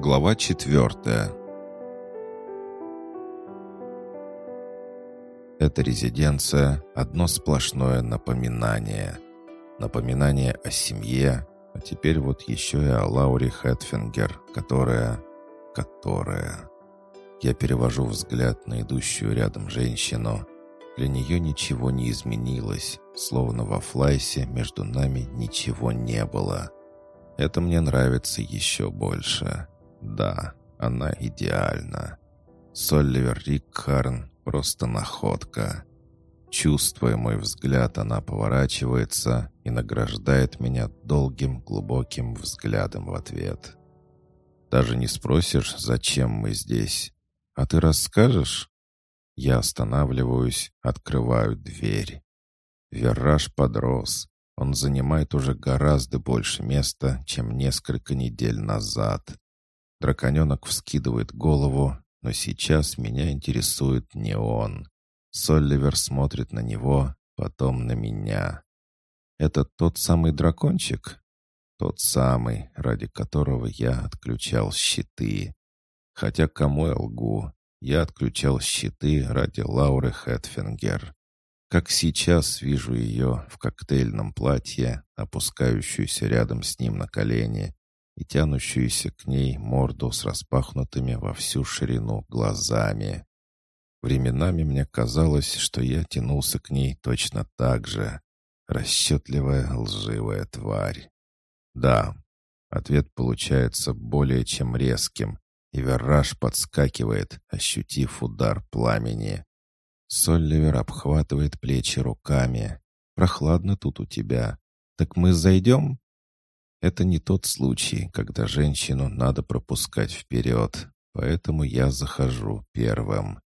Глава четвертая Эта резиденция — одно сплошное напоминание. Напоминание о семье, а теперь вот еще и о Лауре Хэтфингер, которая... которая... Я перевожу взгляд на идущую рядом женщину. Для нее ничего не изменилось, словно во флайсе между нами ничего не было. Это мне нравится еще больше. Да, она идеальна. Солливер Рикхарн — просто находка. Чувствуя мой взгляд, она поворачивается и награждает меня долгим, глубоким взглядом в ответ. Даже не спросишь, зачем мы здесь. А ты расскажешь? Я останавливаюсь, открываю дверь. Вираж подрос. Он занимает уже гораздо больше места, чем несколько недель назад. Драконенок вскидывает голову, но сейчас меня интересует не он. Солливер смотрит на него, потом на меня. «Это тот самый дракончик?» «Тот самый, ради которого я отключал щиты. Хотя кому я лгу? Я отключал щиты ради Лауры Хэтфингер. Как сейчас вижу ее в коктейльном платье, опускающуюся рядом с ним на колени и тянущуюся к ней морду с распахнутыми во всю ширину глазами. Временами мне казалось, что я тянулся к ней точно так же. Расчетливая лживая тварь. Да, ответ получается более чем резким, и Верраж подскакивает, ощутив удар пламени. Солливер обхватывает плечи руками. «Прохладно тут у тебя. Так мы зайдем?» Это не тот случай, когда женщину надо пропускать вперед, поэтому я захожу первым.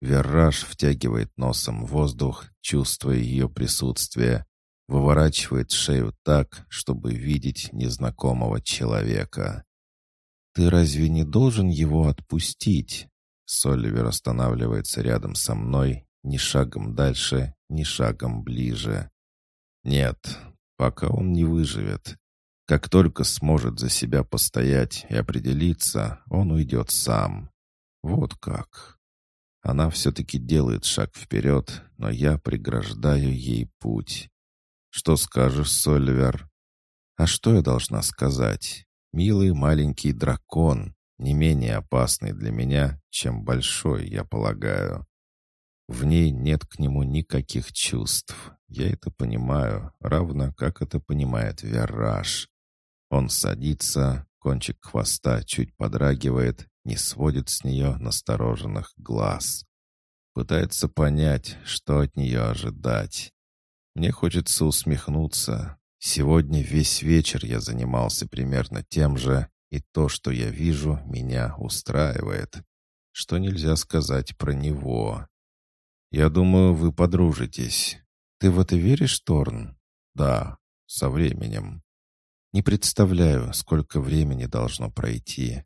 Верраж втягивает носом воздух, чувствуя ее присутствие, выворачивает шею так, чтобы видеть незнакомого человека. «Ты разве не должен его отпустить?» Соливер останавливается рядом со мной, ни шагом дальше, ни шагом ближе. «Нет, пока он не выживет. Как только сможет за себя постоять и определиться, он уйдет сам. Вот как. Она все-таки делает шаг вперед, но я преграждаю ей путь. Что скажешь, Соливер? А что я должна сказать? Милый маленький дракон, не менее опасный для меня, чем большой, я полагаю. В ней нет к нему никаких чувств. Я это понимаю, равно как это понимает Вираж. Он садится, кончик хвоста чуть подрагивает, не сводит с нее настороженных глаз. Пытается понять, что от нее ожидать. Мне хочется усмехнуться. Сегодня весь вечер я занимался примерно тем же, и то, что я вижу, меня устраивает. Что нельзя сказать про него. Я думаю, вы подружитесь. Ты в это веришь, Торн? Да, со временем. Не представляю, сколько времени должно пройти.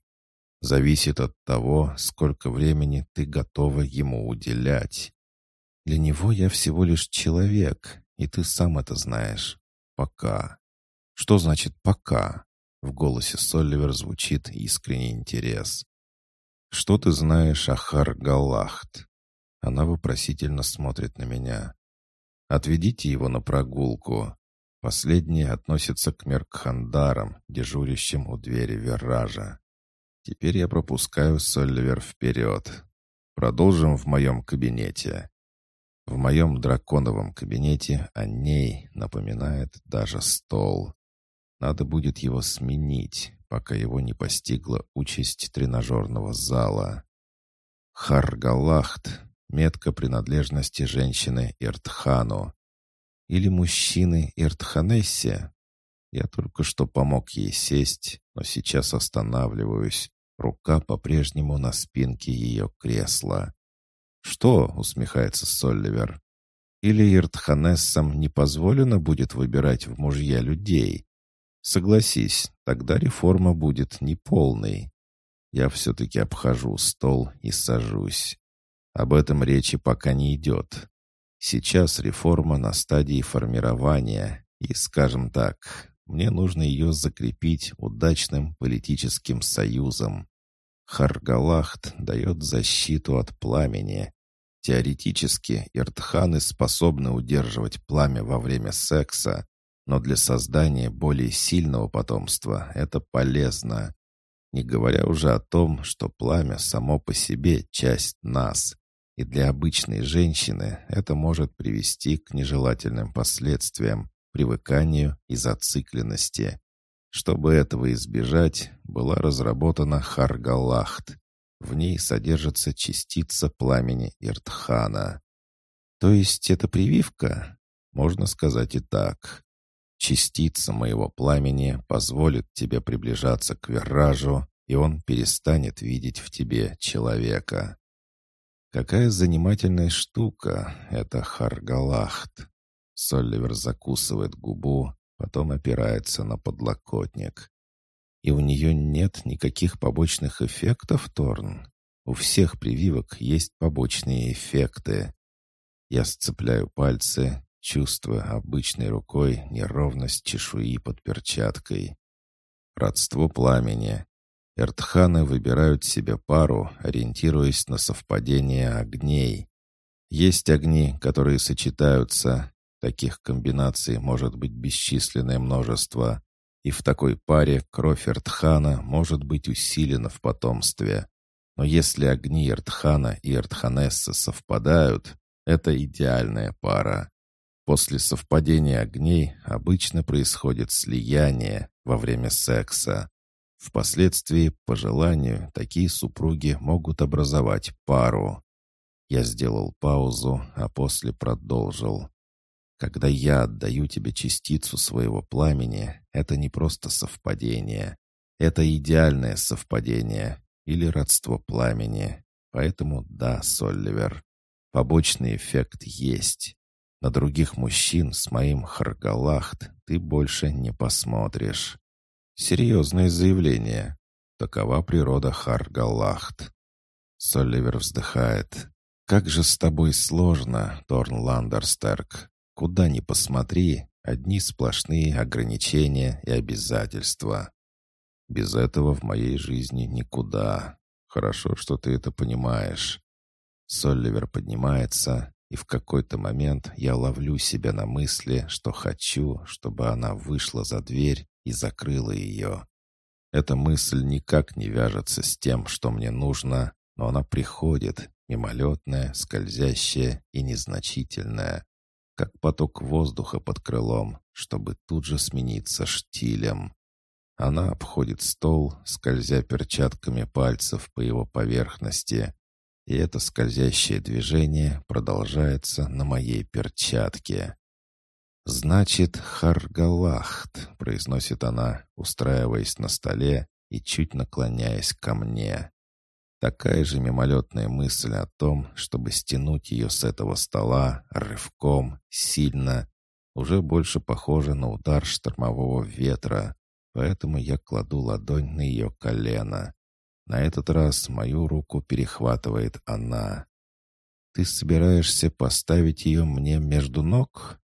Зависит от того, сколько времени ты готова ему уделять. Для него я всего лишь человек, и ты сам это знаешь. Пока. Что значит «пока»? В голосе Солливер звучит искренний интерес. «Что ты знаешь о Харгалахт?» Она вопросительно смотрит на меня. «Отведите его на прогулку». Последние относятся к Меркхандарам, дежурящим у двери Верража. Теперь я пропускаю Солливер вперед. Продолжим в моем кабинете. В моем драконовом кабинете о ней напоминает даже стол. Надо будет его сменить, пока его не постигла участь тренажерного зала. Харгалахт — метка принадлежности женщины Иртхану. Или мужчины Иртханессе. Я только что помог ей сесть, но сейчас останавливаюсь. Рука по-прежнему на спинке ее кресла. «Что?» — усмехается Солливер. «Или Иртханессам не позволено будет выбирать в мужья людей, Согласись, тогда реформа будет неполной. Я все-таки обхожу стол и сажусь. Об этом речи пока не идет. Сейчас реформа на стадии формирования, и, скажем так, мне нужно ее закрепить удачным политическим союзом. Харгалахт дает защиту от пламени. Теоретически иртханы способны удерживать пламя во время секса, но для создания более сильного потомства это полезно. Не говоря уже о том, что пламя само по себе часть нас, и для обычной женщины это может привести к нежелательным последствиям, привыканию и зацикленности. Чтобы этого избежать, была разработана Харгалахт. В ней содержится частица пламени Иртхана. То есть это прививка? Можно сказать и так. Частица моего пламени позволит тебе приближаться к виражу, и он перестанет видеть в тебе человека. Какая занимательная штука это Харгалахт. Солливер закусывает губу, потом опирается на подлокотник. И у нее нет никаких побочных эффектов, Торн? У всех прививок есть побочные эффекты. Я сцепляю пальцы, чувствуя обычной рукой неровность чешуи под перчаткой. Родство пламени. Эртханы выбирают себе пару, ориентируясь на совпадение огней. Есть огни, которые сочетаются, Таких комбинаций может быть бесчисленное множество, и в такой паре кровь Эртхана может быть усилена в потомстве. Но если огни Эртхана и Эртханесса совпадают, это идеальная пара. После совпадения огней обычно происходит слияние во время секса. Впоследствии, по желанию, такие супруги могут образовать пару. Я сделал паузу, а после продолжил. Когда я отдаю тебе частицу своего пламени, это не просто совпадение. Это идеальное совпадение или родство пламени. Поэтому да, Солливер, побочный эффект есть. На других мужчин с моим Харгалахт ты больше не посмотришь. Серьезное заявление. Такова природа Харгалахт. Солливер вздыхает. «Как же с тобой сложно, Торн Ландерстерк. Куда ни посмотри, одни сплошные ограничения и обязательства. Без этого в моей жизни никуда. Хорошо, что ты это понимаешь. Солливер поднимается, и в какой-то момент я ловлю себя на мысли, что хочу, чтобы она вышла за дверь и закрыла ее. Эта мысль никак не вяжется с тем, что мне нужно, но она приходит, мимолетная, скользящая и незначительная как поток воздуха под крылом, чтобы тут же смениться штилем. Она обходит стол, скользя перчатками пальцев по его поверхности, и это скользящее движение продолжается на моей перчатке. «Значит, Харгалахт», — произносит она, устраиваясь на столе и чуть наклоняясь ко мне. Такая же мимолетная мысль о том, чтобы стянуть ее с этого стола рывком, сильно, уже больше похожа на удар штормового ветра, поэтому я кладу ладонь на ее колено. На этот раз мою руку перехватывает она. «Ты собираешься поставить ее мне между ног?»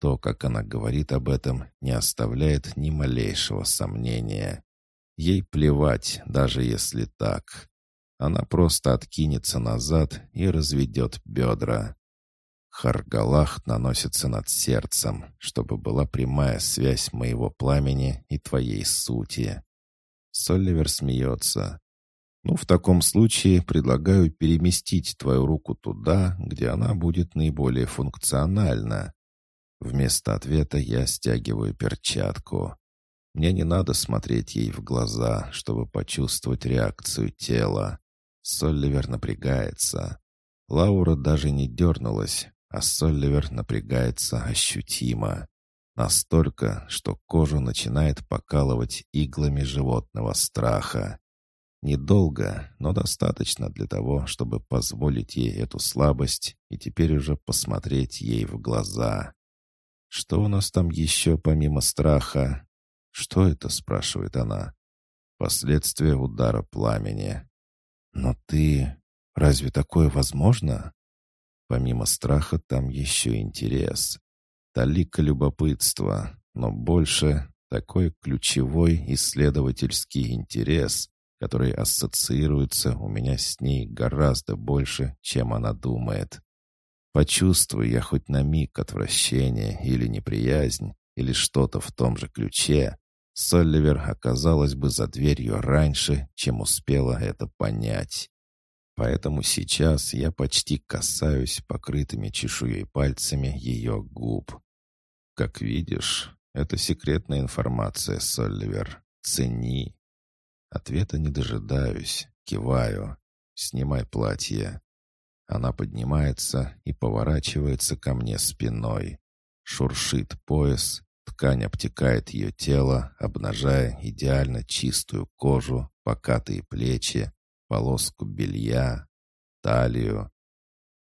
То, как она говорит об этом, не оставляет ни малейшего сомнения. Ей плевать, даже если так. Она просто откинется назад и разведет бедра. Харгалах наносится над сердцем, чтобы была прямая связь моего пламени и твоей сути. Соливер смеется. «Ну, в таком случае предлагаю переместить твою руку туда, где она будет наиболее функциональна». Вместо ответа я стягиваю перчатку. Мне не надо смотреть ей в глаза, чтобы почувствовать реакцию тела. Солливер напрягается. Лаура даже не дернулась, а Солливер напрягается ощутимо. Настолько, что кожу начинает покалывать иглами животного страха. Недолго, но достаточно для того, чтобы позволить ей эту слабость и теперь уже посмотреть ей в глаза. «Что у нас там еще помимо страха?» «Что это?» — спрашивает она. «Последствия удара пламени. Но ты... Разве такое возможно? Помимо страха там еще интерес. Талика любопытства, но больше такой ключевой исследовательский интерес, который ассоциируется у меня с ней гораздо больше, чем она думает. Почувствую я хоть на миг отвращение или неприязнь, или что-то в том же ключе, Солливер оказалась бы за дверью раньше, чем успела это понять. Поэтому сейчас я почти касаюсь покрытыми чешуей пальцами ее губ. Как видишь, это секретная информация, Солливер. Цени. Ответа не дожидаюсь, киваю. Снимай платье. Она поднимается и поворачивается ко мне спиной. Шуршит пояс, ткань обтекает ее тело, обнажая идеально чистую кожу, покатые плечи, полоску белья, талию.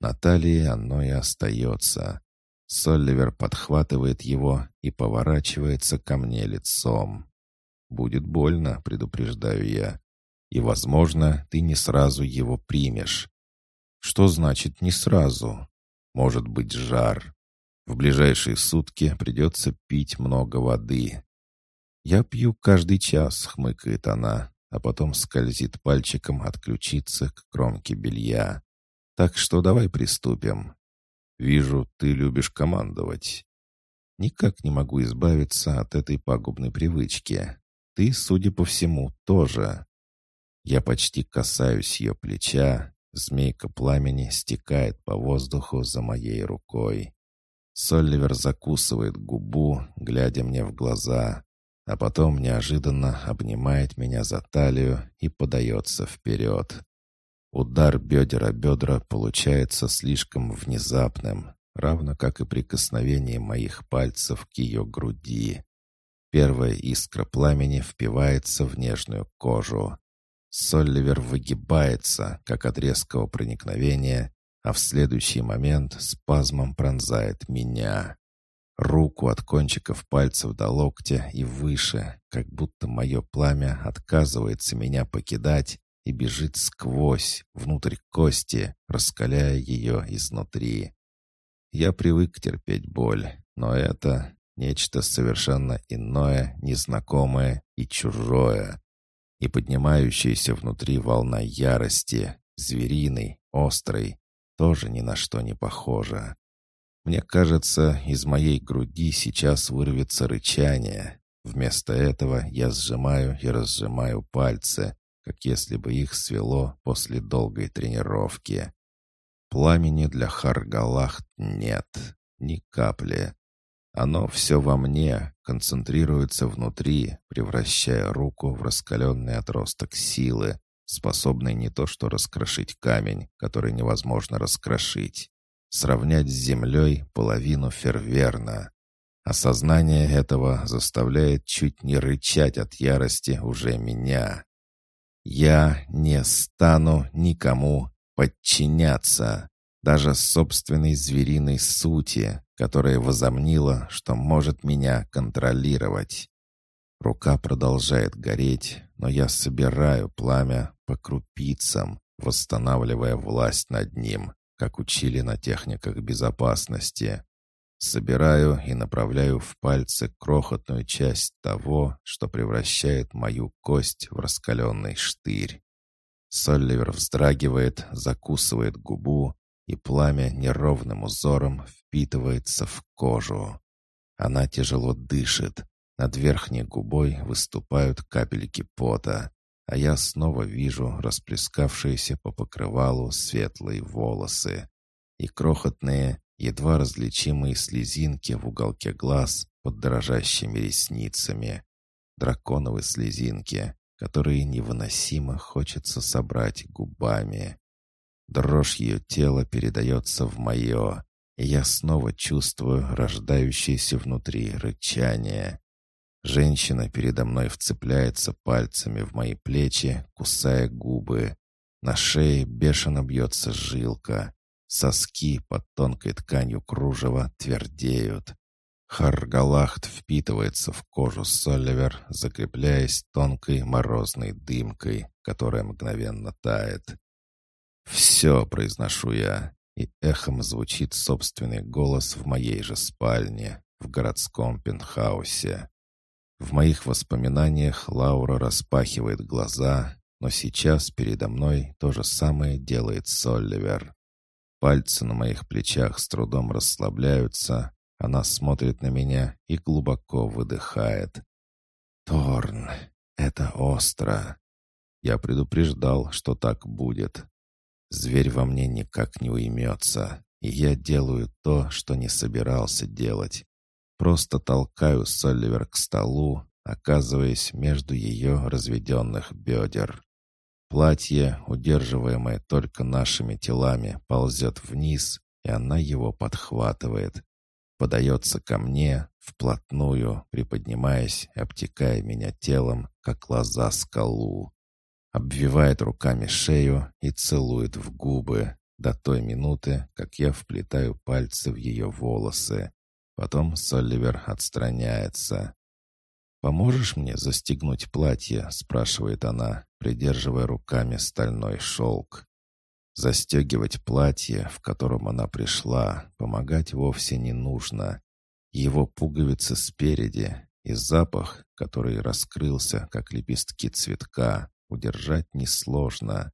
На талии оно и остается. Солливер подхватывает его и поворачивается ко мне лицом. «Будет больно», — предупреждаю я. «И, возможно, ты не сразу его примешь. Что значит «не сразу»? Может быть жар. В ближайшие сутки придется пить много воды. «Я пью каждый час», — хмыкает она, а потом скользит пальчиком от ключицы к кромке белья. «Так что давай приступим. Вижу, ты любишь командовать. Никак не могу избавиться от этой пагубной привычки. Ты, судя по всему, тоже». Я почти касаюсь ее плеча, Змейка пламени стекает по воздуху за моей рукой. Солливер закусывает губу, глядя мне в глаза, а потом неожиданно обнимает меня за талию и подается вперед. Удар бедер бедра получается слишком внезапным, равно как и прикосновение моих пальцев к ее груди. Первая искра пламени впивается в нежную кожу. Солливер выгибается, как от резкого проникновения, а в следующий момент спазмом пронзает меня. Руку от кончиков пальцев до локтя и выше, как будто мое пламя отказывается меня покидать и бежит сквозь, внутрь кости, раскаляя ее изнутри. Я привык терпеть боль, но это нечто совершенно иное, незнакомое и чужое и поднимающаяся внутри волна ярости, звериной, острой, тоже ни на что не похожа. Мне кажется, из моей груди сейчас вырвется рычание. Вместо этого я сжимаю и разжимаю пальцы, как если бы их свело после долгой тренировки. Пламени для Харгалахт нет, ни капли. Оно все во мне, концентрируется внутри, превращая руку в раскаленный отросток силы, способный не то что раскрошить камень, который невозможно раскрошить, сравнять с землей половину ферверна. Осознание этого заставляет чуть не рычать от ярости уже меня. Я не стану никому подчиняться даже собственной звериной сути, которая возомнила, что может меня контролировать. Рука продолжает гореть, но я собираю пламя по крупицам, восстанавливая власть над ним, как учили на техниках безопасности. Собираю и направляю в пальцы крохотную часть того, что превращает мою кость в раскаленный штырь. Солливер вздрагивает, закусывает губу, и пламя неровным узором впитывается в кожу. Она тяжело дышит, над верхней губой выступают капельки пота, а я снова вижу расплескавшиеся по покрывалу светлые волосы и крохотные, едва различимые слезинки в уголке глаз под дрожащими ресницами. Драконовые слезинки, которые невыносимо хочется собрать губами. Дрожь ее тела передается в мое, я снова чувствую рождающееся внутри рычание. Женщина передо мной вцепляется пальцами в мои плечи, кусая губы. На шее бешено бьется жилка. Соски под тонкой тканью кружева твердеют. Харгалахт впитывается в кожу Соливер, закрепляясь тонкой морозной дымкой, которая мгновенно тает. «Все», — произношу я, и эхом звучит собственный голос в моей же спальне, в городском пентхаусе. В моих воспоминаниях Лаура распахивает глаза, но сейчас передо мной то же самое делает Солливер. Пальцы на моих плечах с трудом расслабляются, она смотрит на меня и глубоко выдыхает. «Торн, это остро. Я предупреждал, что так будет. Зверь во мне никак не уймется, и я делаю то, что не собирался делать. Просто толкаю Соливер к столу, оказываясь между ее разведенных бедер. Платье, удерживаемое только нашими телами, ползет вниз, и она его подхватывает. Подается ко мне, вплотную, приподнимаясь, обтекая меня телом, как лоза скалу. Обвивает руками шею и целует в губы до той минуты, как я вплетаю пальцы в ее волосы. Потом Соливер отстраняется. «Поможешь мне застегнуть платье?» — спрашивает она, придерживая руками стальной шелк. Застегивать платье, в котором она пришла, помогать вовсе не нужно. Его пуговицы спереди и запах, который раскрылся, как лепестки цветка, удержать несложно.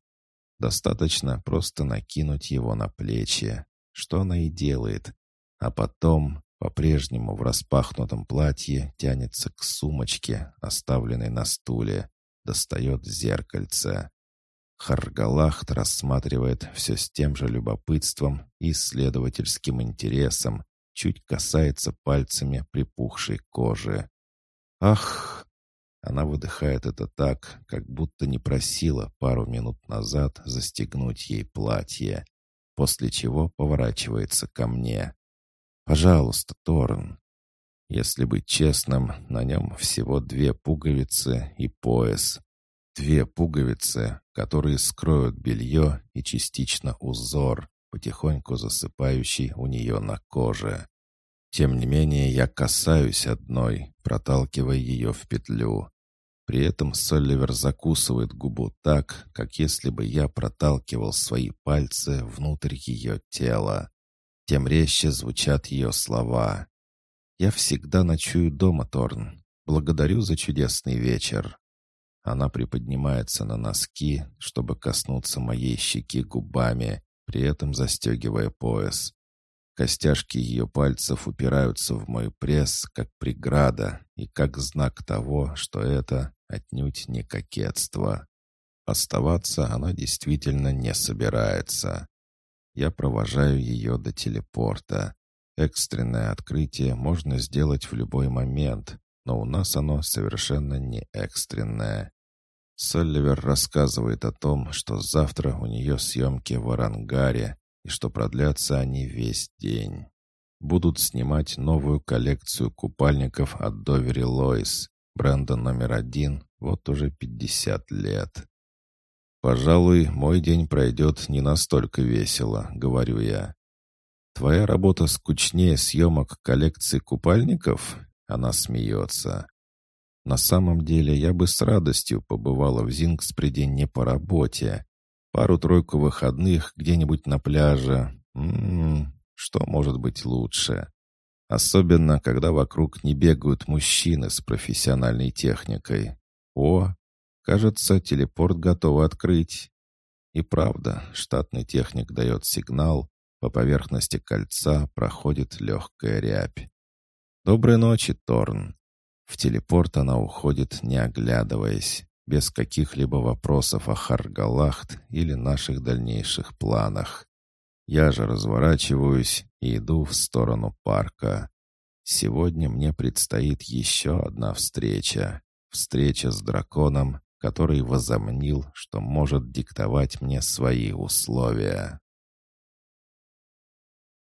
Достаточно просто накинуть его на плечи, что она и делает. А потом по-прежнему в распахнутом платье тянется к сумочке, оставленной на стуле, достает зеркальце. Харгалахт рассматривает все с тем же любопытством и исследовательским интересом, чуть касается пальцами припухшей кожи. «Ах!» Она выдыхает это так, как будто не просила пару минут назад застегнуть ей платье, после чего поворачивается ко мне. «Пожалуйста, Торн». Если быть честным, на нем всего две пуговицы и пояс. Две пуговицы, которые скроют белье и частично узор, потихоньку засыпающий у нее на коже. Тем не менее, я касаюсь одной, проталкивая ее в петлю. При этом Соливер закусывает губу так, как если бы я проталкивал свои пальцы внутрь ее тела тем резче звучат ее слова. «Я всегда ночую дома, Торн. Благодарю за чудесный вечер». Она приподнимается на носки, чтобы коснуться моей щеки губами, при этом застегивая пояс. Костяшки ее пальцев упираются в мой пресс, как преграда, и как знак того, что это отнюдь не кокетство. Оставаться она действительно не собирается. Я провожаю ее до телепорта. Экстренное открытие можно сделать в любой момент, но у нас оно совершенно не экстренное. Солливер рассказывает о том, что завтра у нее съемки в Арангаре и что продлятся они весь день. Будут снимать новую коллекцию купальников от Довери Лойс, бренда номер один, вот уже 50 лет. «Пожалуй, мой день пройдет не настолько весело», — говорю я. «Твоя работа скучнее съемок коллекции купальников?» Она смеется. «На самом деле я бы с радостью побывала в Зингспреде не по работе. Пару-тройку выходных где-нибудь на пляже. М м-м, -м, что может быть лучше?» Особенно, когда вокруг не бегают мужчины с профессиональной техникой. О, Кажется, телепорт готов открыть. И правда, штатный техник дает сигнал, по поверхности кольца проходит легкая рябь. «Доброй ночи, Торн!» В телепорт она уходит, не оглядываясь, без каких-либо вопросов о Харгалахт или наших дальнейших планах. Я же разворачиваюсь и иду в сторону парка. Сегодня мне предстоит еще одна встреча. Встреча с драконом который возомнил, что может диктовать мне свои условия.